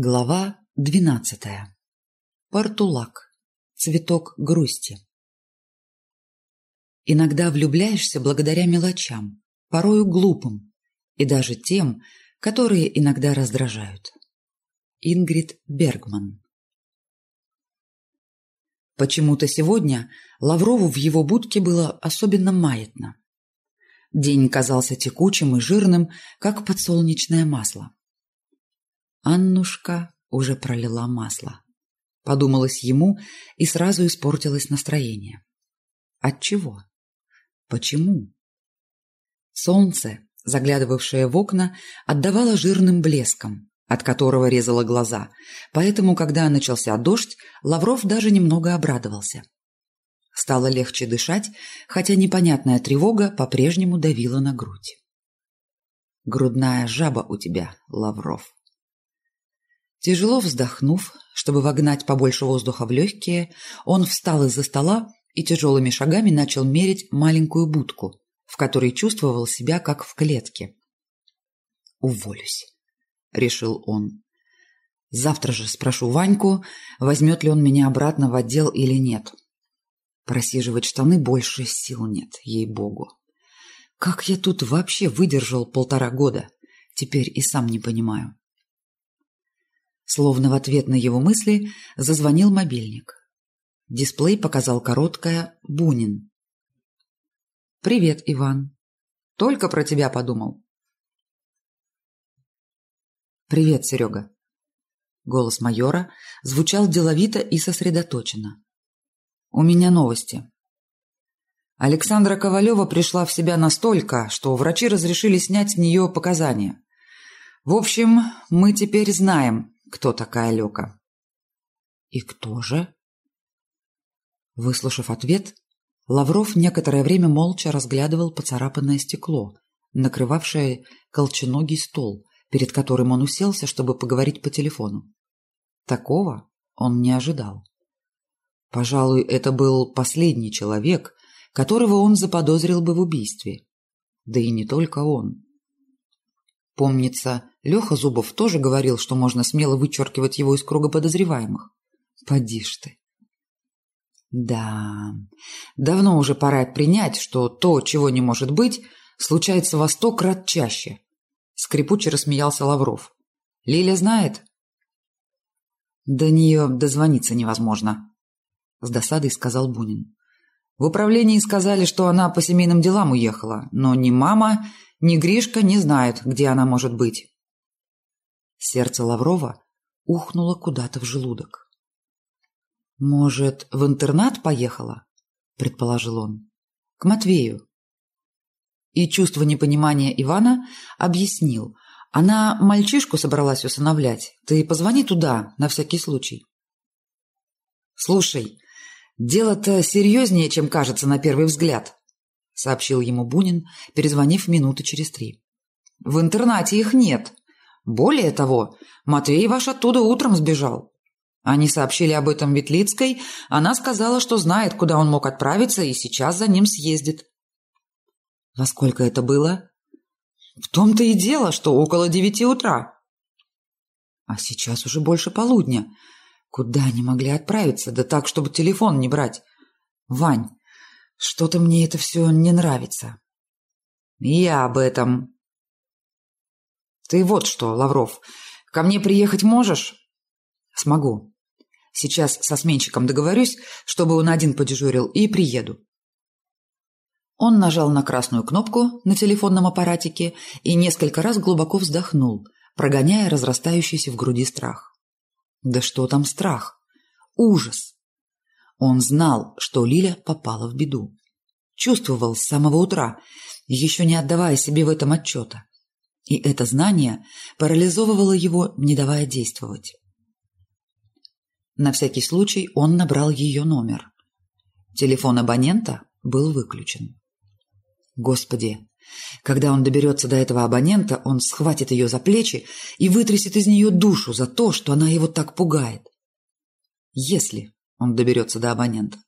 Глава двенадцатая. Портулак. Цветок грусти. Иногда влюбляешься благодаря мелочам, порою глупым, и даже тем, которые иногда раздражают. Ингрид Бергман. Почему-то сегодня Лаврову в его будке было особенно маятно. День казался текучим и жирным, как подсолнечное масло. Аннушка уже пролила масло. Подумалось ему, и сразу испортилось настроение. Отчего? Почему? Солнце, заглядывавшее в окна, отдавало жирным блеском, от которого резало глаза, поэтому, когда начался дождь, Лавров даже немного обрадовался. Стало легче дышать, хотя непонятная тревога по-прежнему давила на грудь. «Грудная жаба у тебя, Лавров», Тяжело вздохнув, чтобы вогнать побольше воздуха в легкие, он встал из-за стола и тяжелыми шагами начал мерить маленькую будку, в которой чувствовал себя как в клетке. «Уволюсь», — решил он. «Завтра же спрошу Ваньку, возьмет ли он меня обратно в отдел или нет. Просиживать штаны больше сил нет, ей-богу. Как я тут вообще выдержал полтора года, теперь и сам не понимаю». Словно в ответ на его мысли зазвонил мобильник. Дисплей показал короткое «Бунин». «Привет, Иван. Только про тебя подумал». «Привет, Серега». Голос майора звучал деловито и сосредоточенно. «У меня новости». Александра Ковалева пришла в себя настолько, что врачи разрешили снять с нее показания. В общем, мы теперь знаем, кто такая Лёка. «И кто же?» Выслушав ответ, Лавров некоторое время молча разглядывал поцарапанное стекло, накрывавшее колченогий стол, перед которым он уселся, чтобы поговорить по телефону. Такого он не ожидал. Пожалуй, это был последний человек, которого он заподозрил бы в убийстве. Да и не только он. Помнится, Леха Зубов тоже говорил, что можно смело вычеркивать его из круга подозреваемых. Поди ж ты. Да, давно уже пора принять, что то, чего не может быть, случается во сто крат чаще. Скрипуче рассмеялся Лавров. Лиля знает? До нее дозвониться невозможно, с досадой сказал Бунин. В управлении сказали, что она по семейным делам уехала, но ни мама, ни Гришка не знают, где она может быть. Сердце Лаврова ухнуло куда-то в желудок. «Может, в интернат поехала?» – предположил он. «К Матвею». И чувство непонимания Ивана объяснил. Она мальчишку собралась усыновлять. Ты позвони туда, на всякий случай. «Слушай, дело-то серьезнее, чем кажется на первый взгляд», сообщил ему Бунин, перезвонив минуты через три. «В интернате их нет. Более того, Матвей ваш оттуда утром сбежал. Они сообщили об этом Ветлицкой, она сказала, что знает, куда он мог отправиться, и сейчас за ним съездит». «Во сколько это было?» «В том-то и дело, что около девяти утра». «А сейчас уже больше полудня. Куда они могли отправиться? Да так, чтобы телефон не брать. Вань, что-то мне это все не нравится. Я об этом. Ты вот что, Лавров, ко мне приехать можешь? Смогу. Сейчас со сменщиком договорюсь, чтобы он один подежурил, и приеду. Он нажал на красную кнопку на телефонном аппаратике и несколько раз глубоко вздохнул, прогоняя разрастающийся в груди страх. Да что там страх? Ужас! Он знал, что Лиля попала в беду. Чувствовал с самого утра, еще не отдавая себе в этом отчета. И это знание парализовывало его, не давая действовать. На всякий случай он набрал ее номер. Телефон абонента был выключен. Господи, когда он доберется до этого абонента, он схватит ее за плечи и вытрясет из нее душу за то, что она его так пугает. Если он доберется до абонента.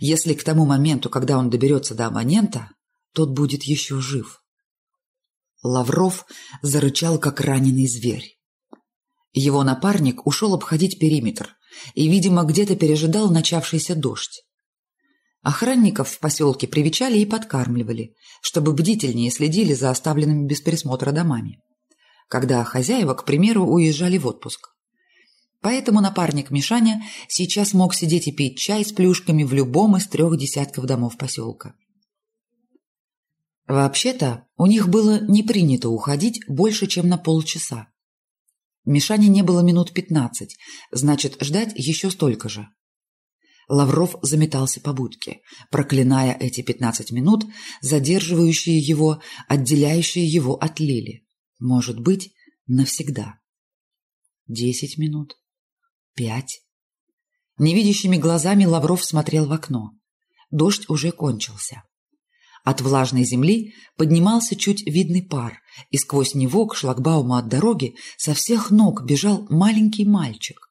Если к тому моменту, когда он доберется до абонента, тот будет еще жив. Лавров зарычал, как раненый зверь. Его напарник ушел обходить периметр и, видимо, где-то пережидал начавшийся дождь. Охранников в поселке привечали и подкармливали, чтобы бдительнее следили за оставленными без присмотра домами, когда хозяева, к примеру, уезжали в отпуск. Поэтому напарник Мишаня сейчас мог сидеть и пить чай с плюшками в любом из трех десятков домов поселка. Вообще-то, у них было не принято уходить больше, чем на полчаса. Мишане не было минут пятнадцать, значит, ждать еще столько же. Лавров заметался по будке, проклиная эти пятнадцать минут, задерживающие его, отделяющие его от Лили. Может быть, навсегда. Десять минут. Пять. Невидящими глазами Лавров смотрел в окно. Дождь уже кончился. От влажной земли поднимался чуть видный пар, и сквозь него к шлагбауму от дороги со всех ног бежал маленький мальчик.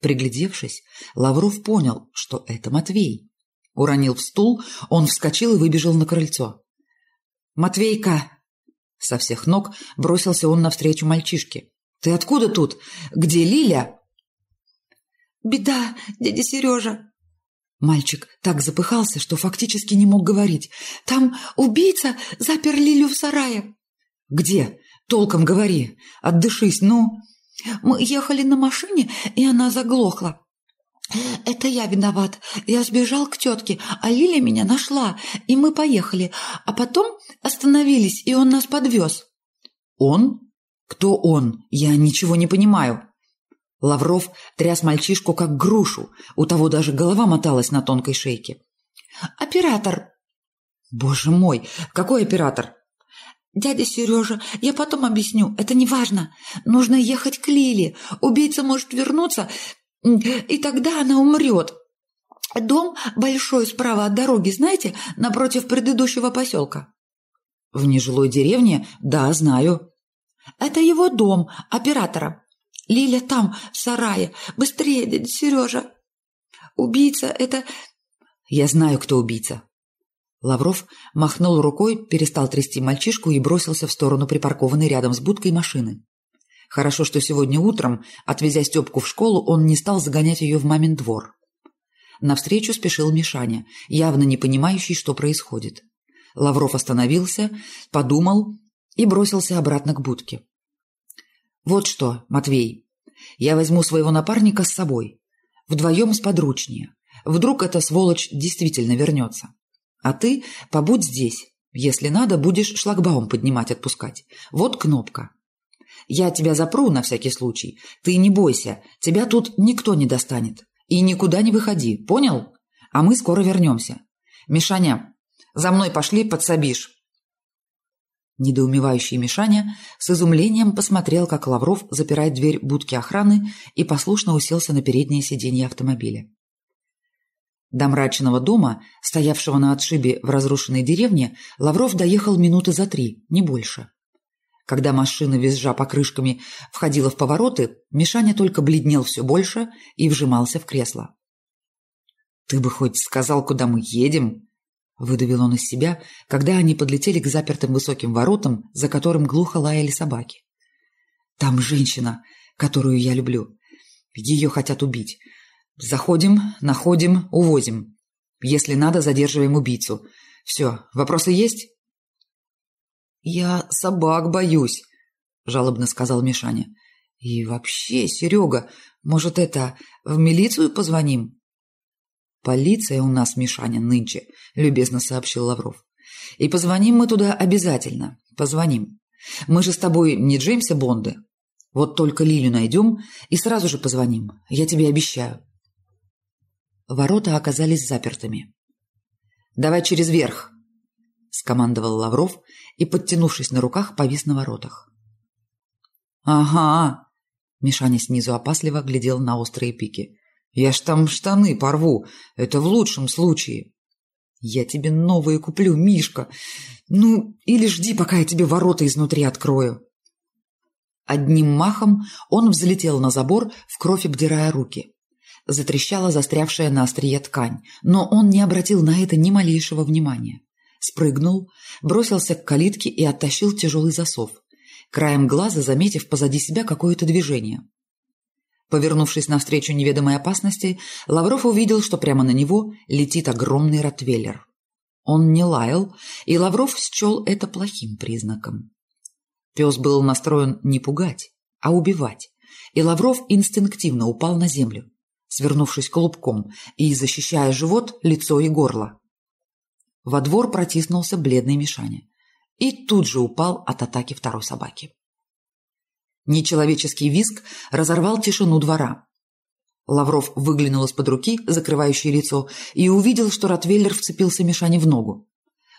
Приглядевшись, Лавров понял, что это Матвей. Уронил в стул, он вскочил и выбежал на крыльцо. «Матвейка!» Со всех ног бросился он навстречу мальчишке. «Ты откуда тут? Где Лиля?» «Беда, дядя Сережа!» Мальчик так запыхался, что фактически не мог говорить. «Там убийца запер Лилю в сарае». «Где? Толком говори. Отдышись, ну...» Мы ехали на машине, и она заглохла. Это я виноват. Я сбежал к тетке, а Лиля меня нашла, и мы поехали. А потом остановились, и он нас подвез. Он? Кто он? Я ничего не понимаю. Лавров тряс мальчишку как грушу, у того даже голова моталась на тонкой шейке. «Оператор!» «Боже мой, какой оператор?» «Дядя Сережа, я потом объясню, это не важно. Нужно ехать к Лиле. Убийца может вернуться, и тогда она умрет. Дом большой справа от дороги, знаете, напротив предыдущего поселка». «В нежилой деревне? Да, знаю». «Это его дом, оператора. Лиля там, в сарае. Быстрее, Сережа. Убийца – это...» «Я знаю, кто убийца», Лавров махнул рукой, перестал трясти мальчишку и бросился в сторону припаркованной рядом с будкой машины. Хорошо, что сегодня утром, отвезя Степку в школу, он не стал загонять ее в мамин двор. Навстречу спешил Мишаня, явно не понимающий, что происходит. Лавров остановился, подумал и бросился обратно к будке. «Вот что, Матвей, я возьму своего напарника с собой. Вдвоем сподручнее. Вдруг эта сволочь действительно вернется. А ты побудь здесь. Если надо, будешь шлагбаум поднимать, отпускать. Вот кнопка. Я тебя запру на всякий случай. Ты не бойся, тебя тут никто не достанет. И никуда не выходи, понял? А мы скоро вернемся. Мишаня, за мной пошли, подсобишь. Недоумевающий Мишаня с изумлением посмотрел, как Лавров запирает дверь будки охраны и послушно уселся на переднее сиденье автомобиля. До мрачного дома, стоявшего на отшибе в разрушенной деревне, Лавров доехал минуты за три, не больше. Когда машина, визжа покрышками, входила в повороты, Мишаня только бледнел все больше и вжимался в кресло. «Ты бы хоть сказал, куда мы едем?» – выдавил он из себя, когда они подлетели к запертым высоким воротам, за которым глухо лаяли собаки. «Там женщина, которую я люблю. Ее хотят убить. Заходим, находим, увозим. Если надо, задерживаем убийцу. Все, вопросы есть? Я собак боюсь, жалобно сказал Мишаня. И вообще, Серега, может, это в милицию позвоним? Полиция у нас, Мишаня, нынче, любезно сообщил Лавров. И позвоним мы туда обязательно. Позвоним. Мы же с тобой не Джеймса Бонды. Вот только Лилю найдем и сразу же позвоним. Я тебе обещаю. Ворота оказались запертыми. «Давай через верх!» — скомандовал Лавров и, подтянувшись на руках, повис на воротах. «Ага!» — Мишаня снизу опасливо глядел на острые пики. «Я ж там штаны порву, это в лучшем случае!» «Я тебе новые куплю, Мишка! Ну, или жди, пока я тебе ворота изнутри открою!» Одним махом он взлетел на забор, в кровь обдирая руки. Затрещала застрявшая на острие ткань, но он не обратил на это ни малейшего внимания. Спрыгнул, бросился к калитке и оттащил тяжелый засов, краем глаза заметив позади себя какое-то движение. Повернувшись навстречу неведомой опасности, Лавров увидел, что прямо на него летит огромный ротвейлер. Он не лаял, и Лавров счел это плохим признаком. Пес был настроен не пугать, а убивать, и Лавров инстинктивно упал на землю, свернувшись клубком и защищая живот, лицо и горло. Во двор протиснулся бледный Мишаня и тут же упал от атаки второй собаки. Нечеловеческий визг разорвал тишину двора. Лавров выглянул из-под руки, закрывающей лицо, и увидел, что Ротвейлер вцепился Мишане в ногу.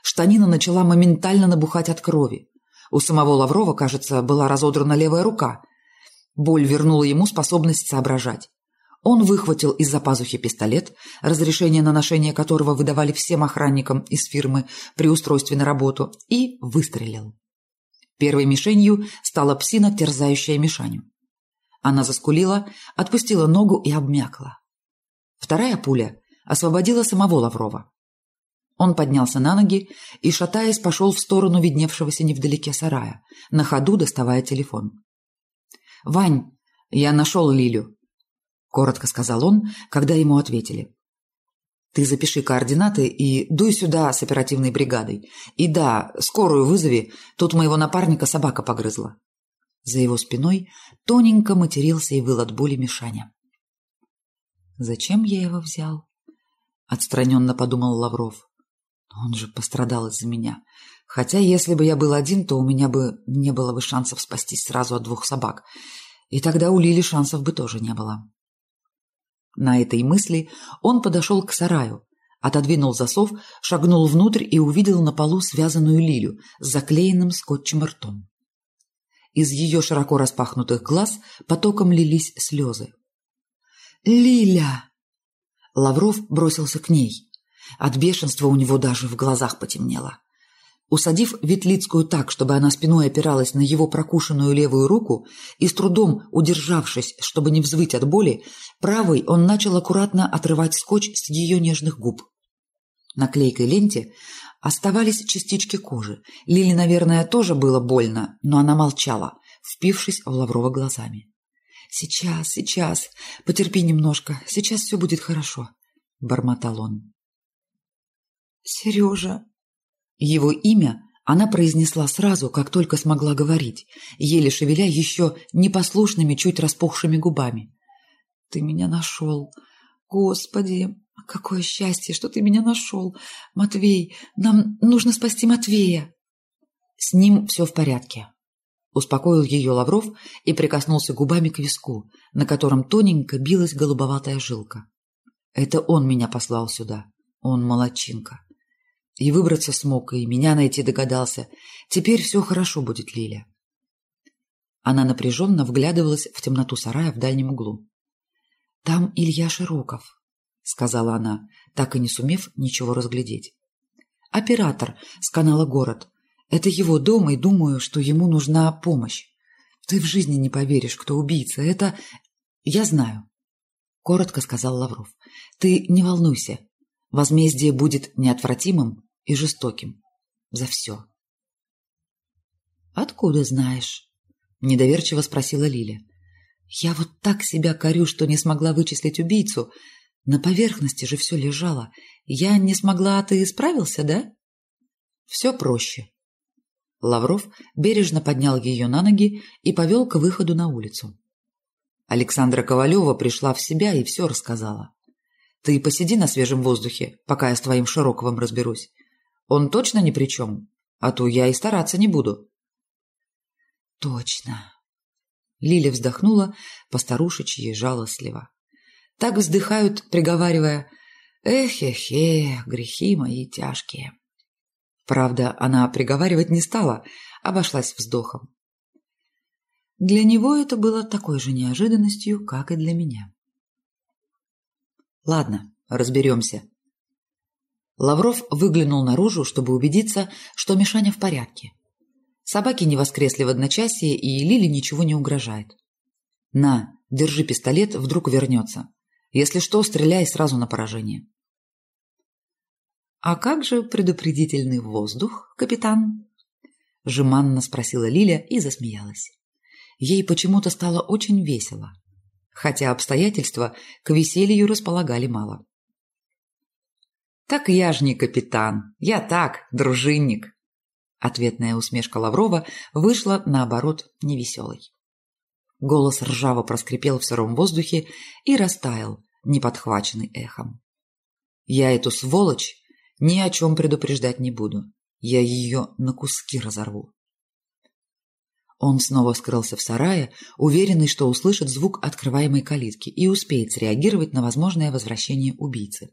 Штанина начала моментально набухать от крови. У самого Лаврова, кажется, была разодрана левая рука. Боль вернула ему способность соображать. Он выхватил из-за пазухи пистолет, разрешение на ношение которого выдавали всем охранникам из фирмы при устройстве на работу, и выстрелил. Первой мишенью стала псина, терзающая Мишаню. Она заскулила, отпустила ногу и обмякла. Вторая пуля освободила самого Лаврова. Он поднялся на ноги и, шатаясь, пошел в сторону видневшегося невдалеке сарая, на ходу доставая телефон. «Вань, я нашел Лилю», — коротко сказал он, когда ему ответили. Ты запиши координаты и дуй сюда с оперативной бригадой. И да, скорую вызови, тут моего напарника собака погрызла. За его спиной тоненько матерился и выл от боли Мишаня. «Зачем я его взял?» — отстраненно подумал Лавров. «Он же пострадал из-за меня. Хотя если бы я был один, то у меня бы не было бы шансов спастись сразу от двух собак. И тогда у Лили шансов бы тоже не было». На этой мысли он подошел к сараю, отодвинул засов, шагнул внутрь и увидел на полу связанную лилю с заклеенным скотчем ртом. Из ее широко распахнутых глаз потоком лились слезы. «Лиля!» Лавров бросился к ней. От бешенства у него даже в глазах потемнело. Усадив Ветлицкую так, чтобы она спиной опиралась на его прокушенную левую руку и с трудом удержавшись, чтобы не взвыть от боли, правой он начал аккуратно отрывать скотч с ее нежных губ. На клейкой ленте оставались частички кожи. Лиле, наверное, тоже было больно, но она молчала, впившись в Лаврова глазами. «Сейчас, сейчас, потерпи немножко, сейчас все будет хорошо», — бормотал он. «Сережа», его имя она произнесла сразу, как только смогла говорить, еле шевеля еще непослушными, чуть распухшими губами. «Ты меня нашел! Господи, какое счастье, что ты меня нашел! Матвей, нам нужно спасти Матвея!» «С ним все в порядке», — успокоил ее Лавров и прикоснулся губами к виску, на котором тоненько билась голубоватая жилка. «Это он меня послал сюда. Он молодчинка. И выбраться смог, и меня найти догадался. Теперь все хорошо будет, Лиля. Она напряженно вглядывалась в темноту сарая в дальнем углу. «Там Илья Широков», — сказала она, так и не сумев ничего разглядеть. «Оператор с канала «Город». Это его дом, и думаю, что ему нужна помощь. Ты в жизни не поверишь, кто убийца. Это... Я знаю», — коротко сказал Лавров. «Ты не волнуйся. Возмездие будет неотвратимым и жестоким. За все. «Откуда знаешь?» – недоверчиво спросила Лиля. «Я вот так себя корю, что не смогла вычислить убийцу. На поверхности же все лежало. Я не смогла, а ты справился, да?» «Все проще». Лавров бережно поднял ее на ноги и повел к выходу на улицу. Александра Ковалева пришла в себя и все рассказала. Ты посиди на свежем воздухе, пока я с твоим Широковым разберусь. Он точно ни при чем, а то я и стараться не буду. Точно. Лиля вздохнула постарушечьи жалостливо. Так вздыхают, приговаривая «Эх-эх-эх, грехи мои тяжкие». Правда, она приговаривать не стала, обошлась вздохом. Для него это было такой же неожиданностью, как и для меня. Ладно, разберемся. Лавров выглянул наружу, чтобы убедиться, что Мишаня в порядке. Собаки не воскресли в одночасье, и Лили ничего не угрожает. «На, держи пистолет, вдруг вернется. Если что, стреляй сразу на поражение». «А как же предупредительный воздух, капитан?» Жеманно спросила Лиля и засмеялась. Ей почему-то стало очень весело. Хотя обстоятельства к веселью располагали мало. «Так я ж не капитан, я так, дружинник!» Ответная усмешка Лаврова вышла, наоборот, невеселой. Голос ржаво проскрипел в сыром воздухе и растаял, не подхваченный эхом. «Я эту сволочь ни о чем предупреждать не буду. Я ее на куски разорву». Он снова скрылся в сарае, уверенный, что услышит звук открываемой калитки и успеет среагировать на возможное возвращение убийцы.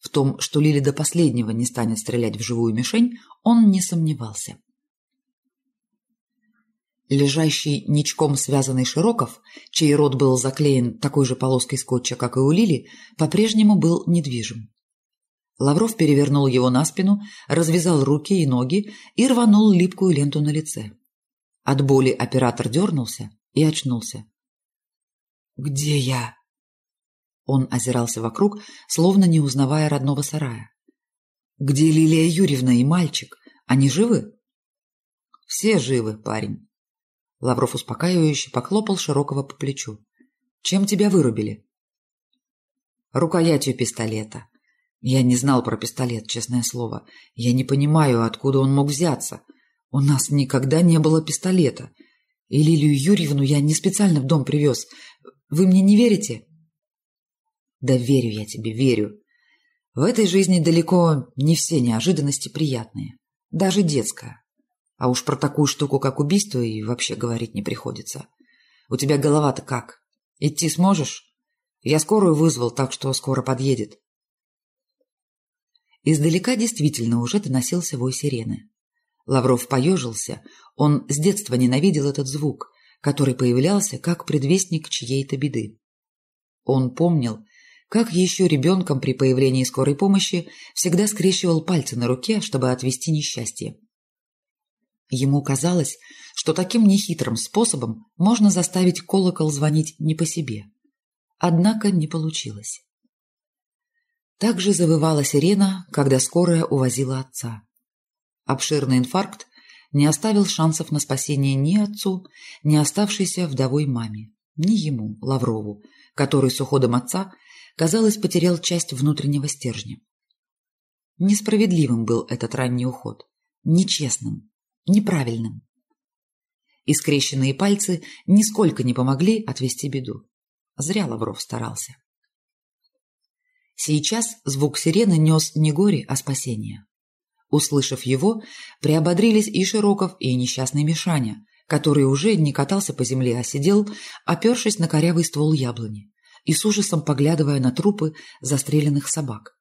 В том, что Лили до последнего не станет стрелять в живую мишень, он не сомневался. Лежащий ничком связанный Широков, чей рот был заклеен такой же полоской скотча, как и у Лили, по-прежнему был недвижим. Лавров перевернул его на спину, развязал руки и ноги и рванул липкую ленту на лице. От боли оператор дернулся и очнулся. «Где я?» Он озирался вокруг, словно не узнавая родного сарая. «Где Лилия Юрьевна и мальчик? Они живы?» «Все живы, парень». Лавров успокаивающе похлопал Широкого по плечу. «Чем тебя вырубили?» «Рукоятью пистолета. Я не знал про пистолет, честное слово. Я не понимаю, откуда он мог взяться. У нас никогда не было пистолета. И Лилию Юрьевну я не специально в дом привез. Вы мне не верите?» Да верю я тебе, верю. В этой жизни далеко не все неожиданности приятные. Даже детская. А уж про такую штуку, как убийство, и вообще говорить не приходится. У тебя голова-то как? Идти сможешь? Я скорую вызвал, так что скоро подъедет. Издалека действительно уже доносился вой сирены. Лавров поежился. Он с детства ненавидел этот звук, который появлялся как предвестник чьей-то беды. Он помнил, как еще ребенком при появлении скорой помощи всегда скрещивал пальцы на руке, чтобы отвести несчастье. Ему казалось, что таким нехитрым способом можно заставить колокол звонить не по себе. Однако не получилось. Так же завывала сирена, когда скорая увозила отца. Обширный инфаркт не оставил шансов на спасение ни отцу, ни оставшейся вдовой маме, ни ему, Лаврову, который с уходом отца казалось, потерял часть внутреннего стержня. Несправедливым был этот ранний уход, нечестным, неправильным. И скрещенные пальцы нисколько не помогли отвести беду. Зря Лавров старался. Сейчас звук сирены нес не горе, а спасение. Услышав его, приободрились и Широков, и несчастный Мишаня, который уже не катался по земле, а сидел, опершись на корявый ствол яблони, и с ужасом поглядывая на трупы застреленных собак.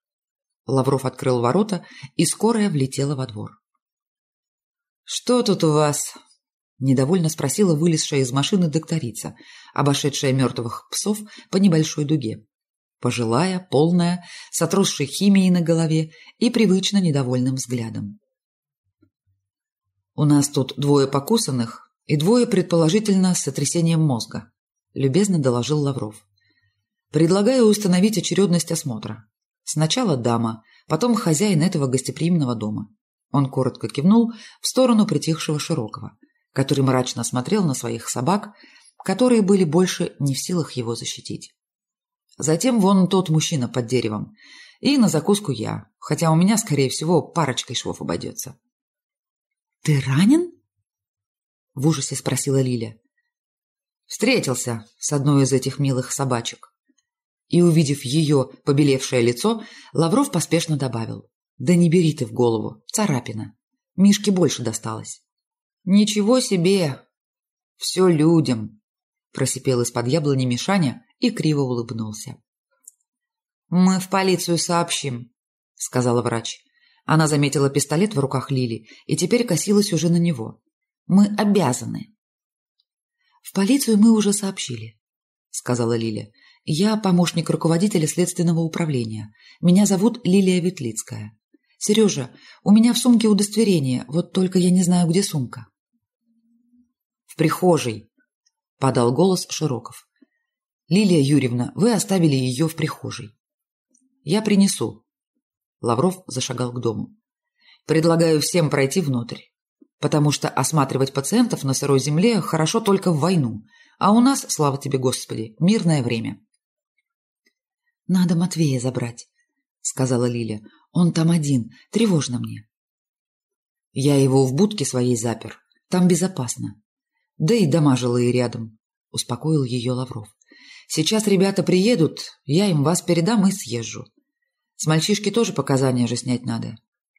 Лавров открыл ворота, и скорая влетела во двор. «Что тут у вас?» – недовольно спросила вылезшая из машины докторица, обошедшая мертвых псов по небольшой дуге. Пожилая, полная, с отросшей химией на голове и привычно недовольным взглядом. «У нас тут двое покусанных и двое, предположительно, с сотрясением мозга», – любезно доложил Лавров. Предлагаю установить очередность осмотра. Сначала дама, потом хозяин этого гостеприимного дома. Он коротко кивнул в сторону притихшего Широкого, который мрачно смотрел на своих собак, которые были больше не в силах его защитить. Затем вон тот мужчина под деревом. И на закуску я, хотя у меня, скорее всего, парочкой швов обойдется. «Ты ранен?» — в ужасе спросила Лиля. Встретился с одной из этих милых собачек. И, увидев ее побелевшее лицо, Лавров поспешно добавил. «Да не бери ты в голову, царапина. Мишке больше досталось». «Ничего себе! Все людям!» Просипел из-под яблони Мишаня и криво улыбнулся. «Мы в полицию сообщим», — сказала врач. Она заметила пистолет в руках Лили и теперь косилась уже на него. «Мы обязаны». «В полицию мы уже сообщили», — сказала Лиля. Я помощник руководителя следственного управления. Меня зовут Лилия Ветлицкая. Сережа, у меня в сумке удостоверение, вот только я не знаю, где сумка. В прихожей, подал голос Широков. Лилия Юрьевна, вы оставили ее в прихожей. Я принесу. Лавров зашагал к дому. Предлагаю всем пройти внутрь, потому что осматривать пациентов на сырой земле хорошо только в войну, А у нас, слава тебе, Господи, мирное время. «Надо Матвея забрать», — сказала Лиля. «Он там один. Тревожно мне». «Я его в будке своей запер. Там безопасно. Да и дома жилые рядом», — успокоил ее Лавров. «Сейчас ребята приедут, я им вас передам и съезжу. С мальчишки тоже показания же снять надо.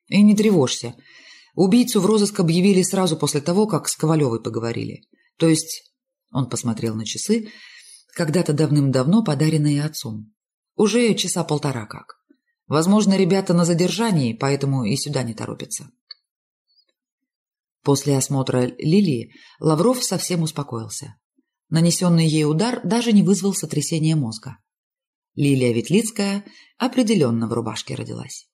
И не тревожься. Убийцу в розыск объявили сразу после того, как с Ковалевой поговорили. То есть, он посмотрел на часы, когда-то давным-давно подаренные отцом. Уже часа полтора как. Возможно, ребята на задержании, поэтому и сюда не торопятся. После осмотра Лилии Лавров совсем успокоился. Нанесенный ей удар даже не вызвал сотрясения мозга. Лилия Ветлицкая определенно в рубашке родилась.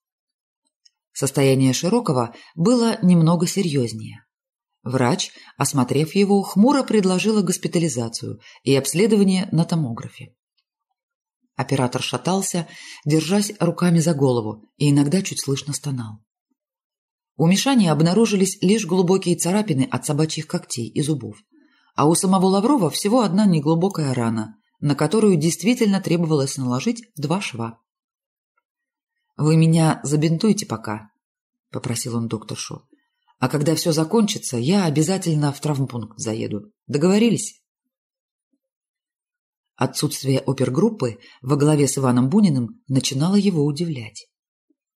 Состояние Широкого было немного серьезнее. Врач, осмотрев его, хмуро предложила госпитализацию и обследование на томографе. Оператор шатался, держась руками за голову, и иногда чуть слышно стонал. У Мишани обнаружились лишь глубокие царапины от собачьих когтей и зубов, а у самого Лаврова всего одна неглубокая рана, на которую действительно требовалось наложить два шва. «Вы меня забинтуйте пока», — попросил он докторшу. «А когда все закончится, я обязательно в травмпункт заеду. Договорились?» Отсутствие опергруппы во главе с Иваном Буниным начинало его удивлять.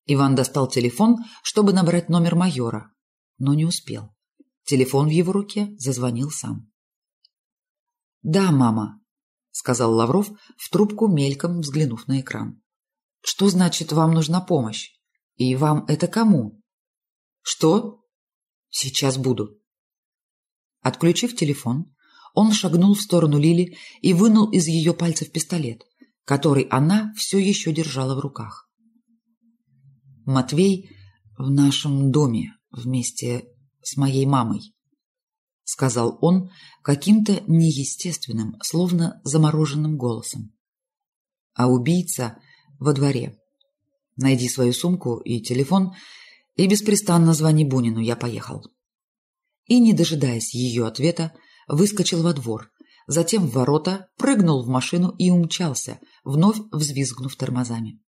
Иван достал телефон, чтобы набрать номер майора, но не успел. Телефон в его руке зазвонил сам. «Да, мама», — сказал Лавров, в трубку мельком взглянув на экран. «Что значит, вам нужна помощь? И вам это кому?» «Что?» «Сейчас буду». Отключив телефон, он шагнул в сторону Лили и вынул из ее пальцев пистолет, который она все еще держала в руках. «Матвей в нашем доме вместе с моей мамой», — сказал он каким-то неестественным, словно замороженным голосом. «А убийца во дворе. Найди свою сумку и телефон и беспрестанно звони Бунину, я поехал». И, не дожидаясь ее ответа, выскочил во двор, затем в ворота, прыгнул в машину и умчался, вновь взвизгнув тормозами.